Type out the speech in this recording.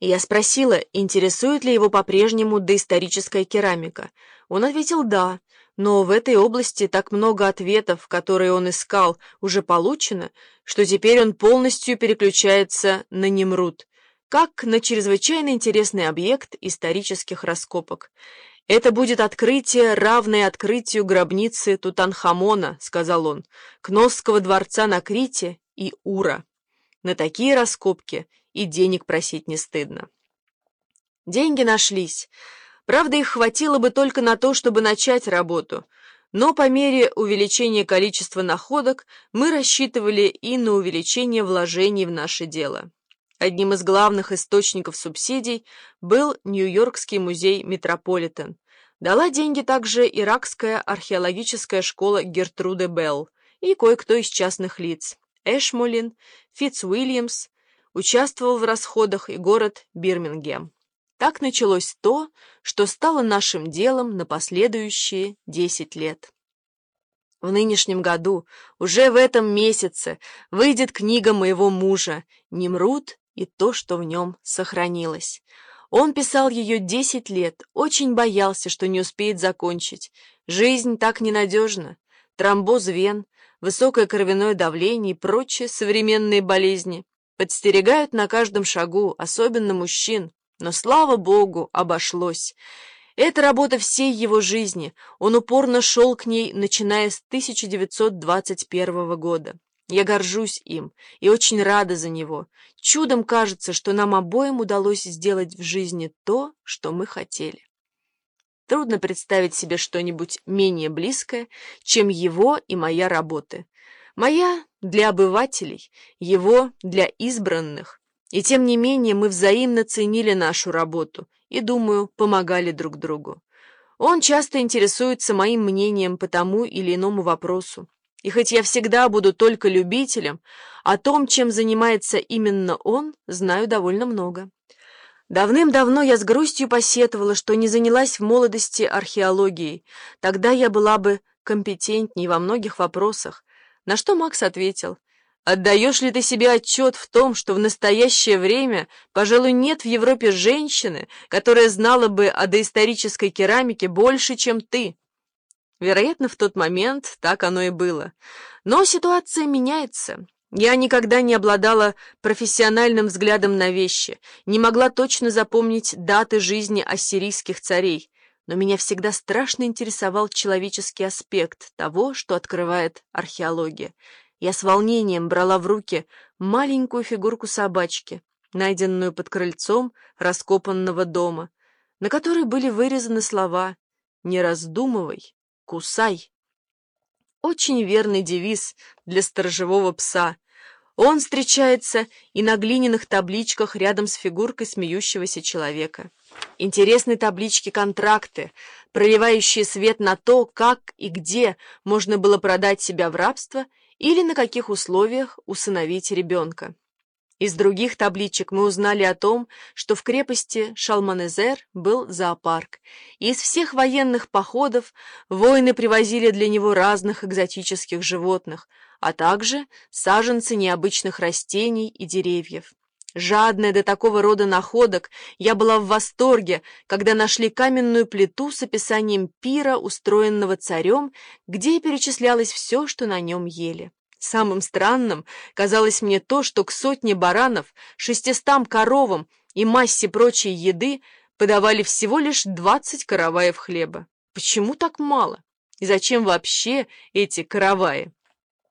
Я спросила, интересует ли его по-прежнему доисторическая керамика. Он ответил «да», но в этой области так много ответов, которые он искал, уже получено, что теперь он полностью переключается на Немрут, как на чрезвычайно интересный объект исторических раскопок. «Это будет открытие, равное открытию гробницы Тутанхамона», — сказал он, «Кносского дворца на Крите и Ура. На такие раскопки и денег просить не стыдно». Деньги нашлись. Правда, их хватило бы только на то, чтобы начать работу, но по мере увеличения количества находок мы рассчитывали и на увеличение вложений в наше дело. Одним из главных источников субсидий был Нью-Йоркский музей «Метрополитен». Дала деньги также Иракская археологическая школа Гертруде Белл и кое-кто из частных лиц. Эшмолин, Фитц Уильямс, участвовал в расходах и город Бирмингем. Так началось то, что стало нашим делом на последующие десять лет. В нынешнем году, уже в этом месяце, выйдет книга моего мужа «Немрут и то, что в нем сохранилось». Он писал ее десять лет, очень боялся, что не успеет закончить. Жизнь так ненадежна. Тромбоз вен, высокое кровяное давление и прочие современные болезни подстерегают на каждом шагу, особенно мужчин, но, слава богу, обошлось. Это работа всей его жизни. Он упорно шел к ней, начиная с 1921 года. Я горжусь им и очень рада за него. Чудом кажется, что нам обоим удалось сделать в жизни то, что мы хотели. Трудно представить себе что-нибудь менее близкое, чем его и моя работа. Моя для обывателей, его для избранных. И тем не менее мы взаимно ценили нашу работу и, думаю, помогали друг другу. Он часто интересуется моим мнением по тому или иному вопросу. И хоть я всегда буду только любителем, о том, чем занимается именно он, знаю довольно много. Давным-давно я с грустью посетовала, что не занялась в молодости археологией. Тогда я была бы компетентней во многих вопросах. На что Макс ответил, Отдаешь ли ты себе отчет в том, что в настоящее время, пожалуй, нет в Европе женщины, которая знала бы о доисторической керамике больше, чем ты? Вероятно, в тот момент так оно и было. Но ситуация меняется. Я никогда не обладала профессиональным взглядом на вещи, не могла точно запомнить даты жизни ассирийских царей, но меня всегда страшно интересовал человеческий аспект того, что открывает археология. Я с волнением брала в руки маленькую фигурку собачки, найденную под крыльцом раскопанного дома, на которой были вырезаны слова «Не раздумывай, кусай». Очень верный девиз для сторожевого пса. Он встречается и на глиняных табличках рядом с фигуркой смеющегося человека. Интересны таблички-контракты, проливающие свет на то, как и где можно было продать себя в рабство или на каких условиях усыновить ребенка. Из других табличек мы узнали о том, что в крепости Шалманезер был зоопарк, из всех военных походов воины привозили для него разных экзотических животных, а также саженцы необычных растений и деревьев. Жадная до такого рода находок, я была в восторге, когда нашли каменную плиту с описанием пира, устроенного царем, где перечислялось все, что на нем ели. Самым странным казалось мне то, что к сотне баранов, шестистам коровам и массе прочей еды подавали всего лишь двадцать караваев хлеба. Почему так мало? И зачем вообще эти караваи?